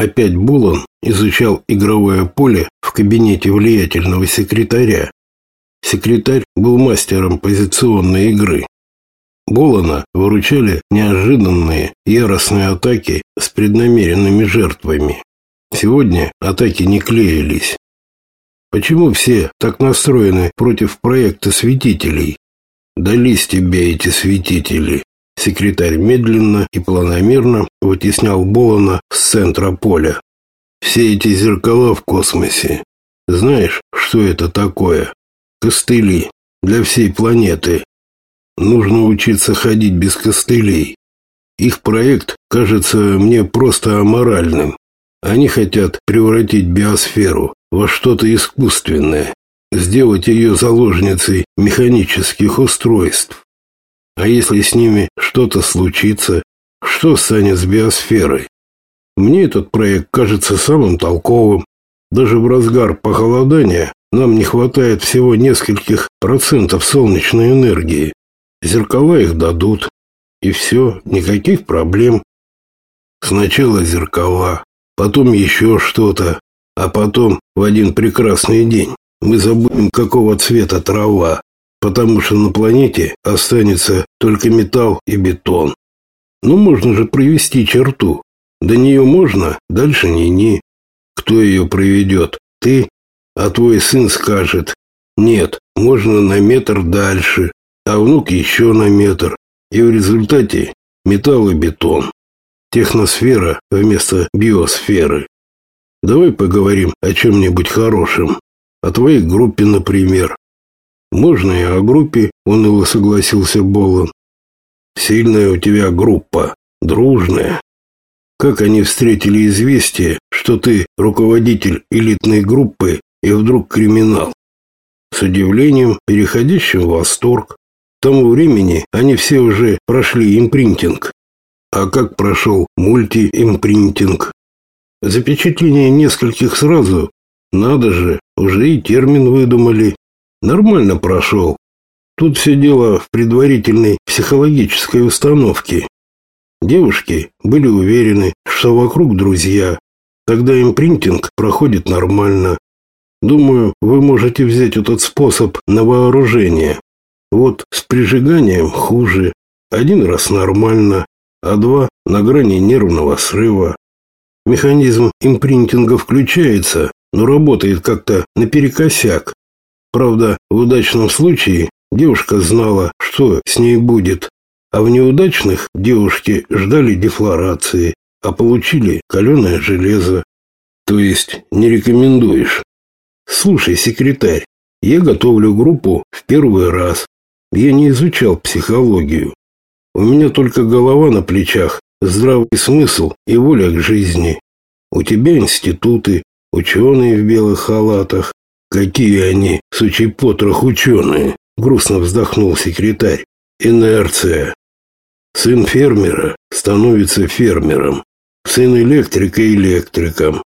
Опять Булан изучал игровое поле в кабинете влиятельного секретаря. Секретарь был мастером позиционной игры. Булана выручали неожиданные яростные атаки с преднамеренными жертвами. Сегодня атаки не клеились. Почему все так настроены против проекта светителей? Дались тебе эти светители. Секретарь медленно и планомерно вытеснял Болана с центра поля. Все эти зеркала в космосе. Знаешь, что это такое? Костыли для всей планеты. Нужно учиться ходить без костылей. Их проект кажется мне просто аморальным. Они хотят превратить биосферу во что-то искусственное, сделать ее заложницей механических устройств. А если с ними что-то случится, что станет с биосферой? Мне этот проект кажется самым толковым. Даже в разгар похолодания нам не хватает всего нескольких процентов солнечной энергии. Зеркала их дадут. И все, никаких проблем. Сначала зеркала, потом еще что-то, а потом в один прекрасный день мы забудем, какого цвета трава, потому что на планете останется только металл и бетон. Ну, можно же провести черту. До нее можно, дальше ни-ни. Кто ее проведет? Ты? А твой сын скажет, нет, можно на метр дальше, а внук еще на метр. И в результате металл и бетон. Техносфера вместо биосферы. Давай поговорим о чем-нибудь хорошем. О твоей группе, например. Можно и о группе, уныло согласился Болон. Сильная у тебя группа, дружная. Как они встретили известие, что ты руководитель элитной группы и вдруг криминал? С удивлением, переходящим в восторг. К тому времени они все уже прошли импринтинг. А как прошел мультиимпринтинг? Запечатление нескольких сразу. Надо же, уже и термин выдумали. Нормально прошел. Тут все дело в предварительной психологической установке. Девушки были уверены, что вокруг друзья. Тогда импринтинг проходит нормально. Думаю, вы можете взять этот способ на вооружение. Вот с прижиганием хуже. Один раз нормально, а два на грани нервного срыва. Механизм импринтинга включается, но работает как-то наперекосяк. Правда, в удачном случае девушка знала, что с ней будет, а в неудачных девушки ждали дефлорации, а получили каленое железо. То есть не рекомендуешь? Слушай, секретарь, я готовлю группу в первый раз. Я не изучал психологию. У меня только голова на плечах, здравый смысл и воля к жизни. У тебя институты, ученые в белых халатах. Какие они, сучий потрох ученые, грустно вздохнул секретарь. Инерция. Сын фермера становится фермером, сын электрика электриком.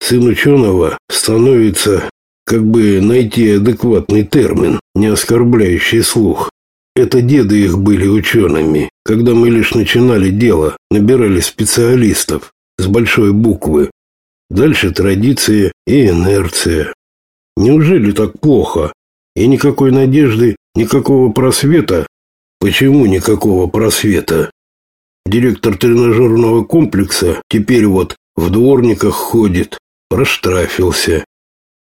Сын ученого становится, как бы найти адекватный термин, не оскорбляющий слух. Это деды их были учеными, когда мы лишь начинали дело, набирали специалистов с большой буквы. Дальше традиция и инерция. Неужели так плохо? И никакой надежды, никакого просвета Почему никакого просвета? Директор тренажерного комплекса теперь вот в дворниках ходит, проштрафился.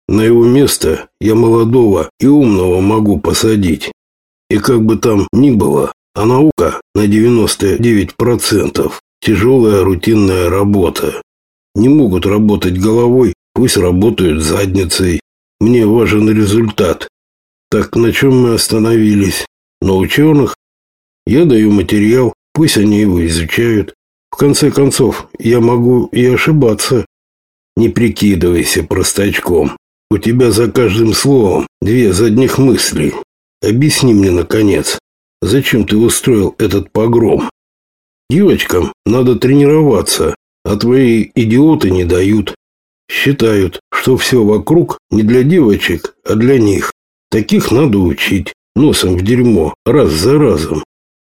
На его место я молодого и умного могу посадить. И как бы там ни было, а наука на 99% тяжелая рутинная работа. Не могут работать головой, пусть работают задницей. Мне важен результат. Так на чем мы остановились? На ученых? Я даю материал, пусть они его изучают. В конце концов, я могу и ошибаться. Не прикидывайся простачком. У тебя за каждым словом две задних мысли. Объясни мне, наконец, зачем ты устроил этот погром? Девочкам надо тренироваться, а твои идиоты не дают. Считают, что все вокруг не для девочек, а для них. Таких надо учить, носом в дерьмо, раз за разом.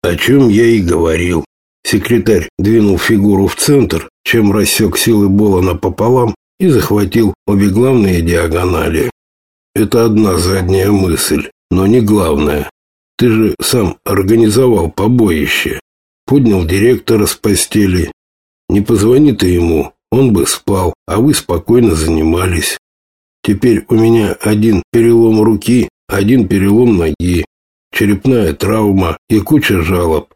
О чем я и говорил. Секретарь двинул фигуру в центр, чем рассек силы Болана пополам и захватил обе главные диагонали. Это одна задняя мысль, но не главная. Ты же сам организовал побоище. Поднял директора с постели. Не позвони ты ему, он бы спал, а вы спокойно занимались. Теперь у меня один перелом руки, один перелом ноги, черепная травма и куча жалоб.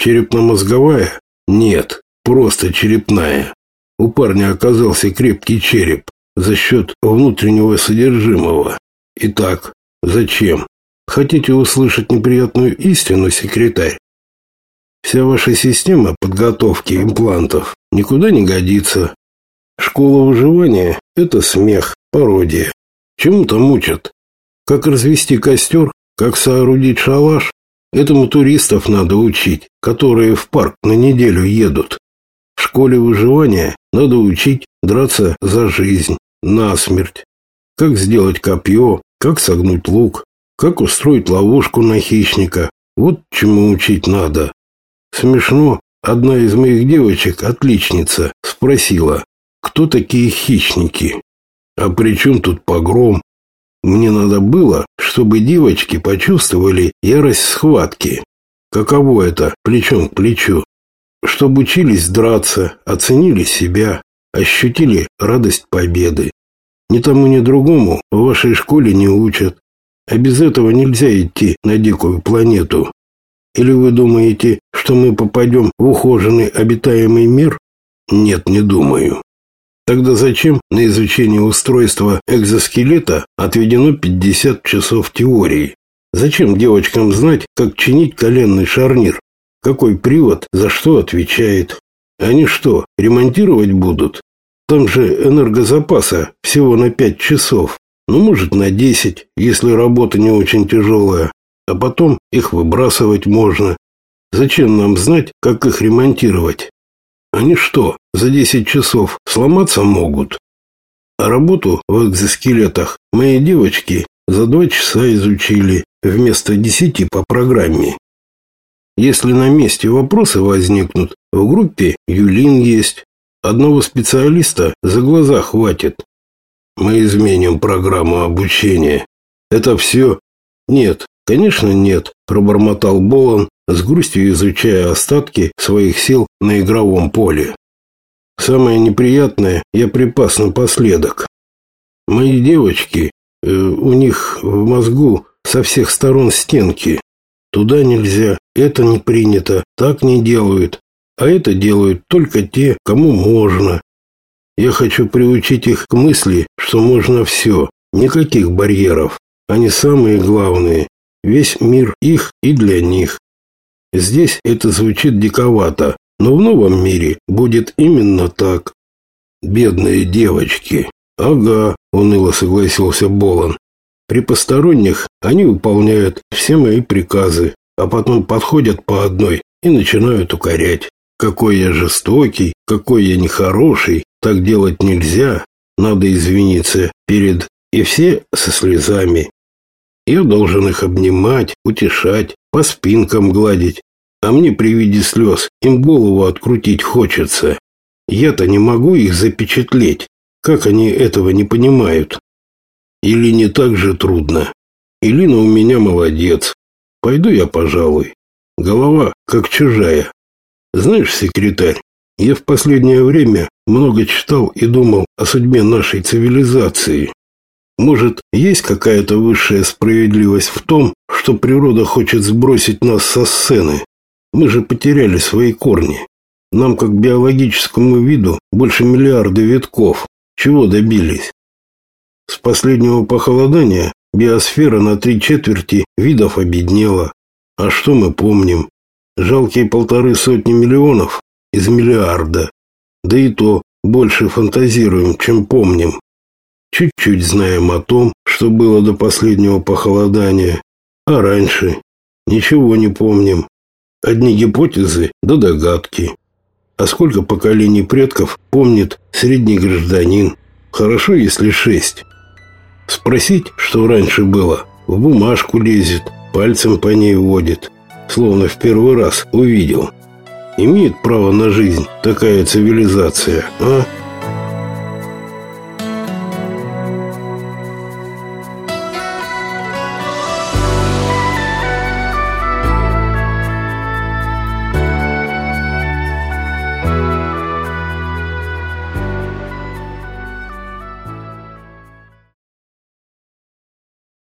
Черепно-мозговая? Нет, просто черепная. У парня оказался крепкий череп за счет внутреннего содержимого. Итак, зачем? Хотите услышать неприятную истину, секретарь? Вся ваша система подготовки имплантов никуда не годится. Школа выживания – это смех, пародия. Чему там учат? Как развести костер, как соорудить шалаш? Этому туристов надо учить, которые в парк на неделю едут. В школе выживания надо учить драться за жизнь, насмерть. Как сделать копье, как согнуть лук, как устроить ловушку на хищника. Вот чему учить надо. Смешно, одна из моих девочек, отличница, спросила, кто такие хищники? А при чем тут погром? Мне надо было, чтобы девочки почувствовали ярость схватки. Каково это плечом к плечу? Чтобы учились драться, оценили себя, ощутили радость победы. Ни тому, ни другому в вашей школе не учат. А без этого нельзя идти на дикую планету. Или вы думаете, что мы попадем в ухоженный обитаемый мир? Нет, не думаю. Тогда зачем на изучение устройства экзоскелета отведено 50 часов теории? Зачем девочкам знать, как чинить коленный шарнир? Какой привод за что отвечает? Они что, ремонтировать будут? Там же энергозапаса всего на 5 часов. Ну, может, на 10, если работа не очень тяжелая. А потом их выбрасывать можно. Зачем нам знать, как их ремонтировать? Они что, за 10 часов сломаться могут? А работу в экзоскелетах мои девочки за 2 часа изучили вместо 10 по программе. Если на месте вопросы возникнут, в группе Юлин есть. Одного специалиста за глаза хватит. Мы изменим программу обучения. Это все? Нет, конечно нет, пробормотал Болон, с грустью изучая остатки своих сил на игровом поле. Самое неприятное я припас напоследок. Мои девочки, э, у них в мозгу со всех сторон стенки. Туда нельзя, это не принято, так не делают. А это делают только те, кому можно. Я хочу приучить их к мысли, что можно все, никаких барьеров. Они самые главные. Весь мир их и для них. Здесь это звучит диковато, но в новом мире будет именно так. Бедные девочки. Ага, уныло согласился Болон. При посторонних они выполняют все мои приказы, а потом подходят по одной и начинают укорять. Какой я жестокий, какой я нехороший, так делать нельзя, надо извиниться перед... И все со слезами. Я должен их обнимать, утешать, по спинкам гладить, а мне при виде слез им голову открутить хочется. Я-то не могу их запечатлеть, как они этого не понимают. Или не так же трудно. Илина у меня молодец. Пойду я, пожалуй. Голова как чужая. Знаешь, секретарь, я в последнее время много читал и думал о судьбе нашей цивилизации. Может, есть какая-то высшая справедливость в том, что природа хочет сбросить нас со сцены? Мы же потеряли свои корни. Нам, как биологическому виду, больше миллиарда витков. Чего добились? С последнего похолодания биосфера на три четверти видов обеднела. А что мы помним? Жалкие полторы сотни миллионов из миллиарда. Да и то больше фантазируем, чем помним. Чуть-чуть знаем о том, что было до последнего похолодания. А раньше ничего не помним. Одни гипотезы да догадки. А сколько поколений предков помнит средний гражданин? Хорошо, если шесть. Спросить, что раньше было, в бумажку лезет, пальцем по ней водит словно в первый раз увидел. Имеет право на жизнь такая цивилизация, а?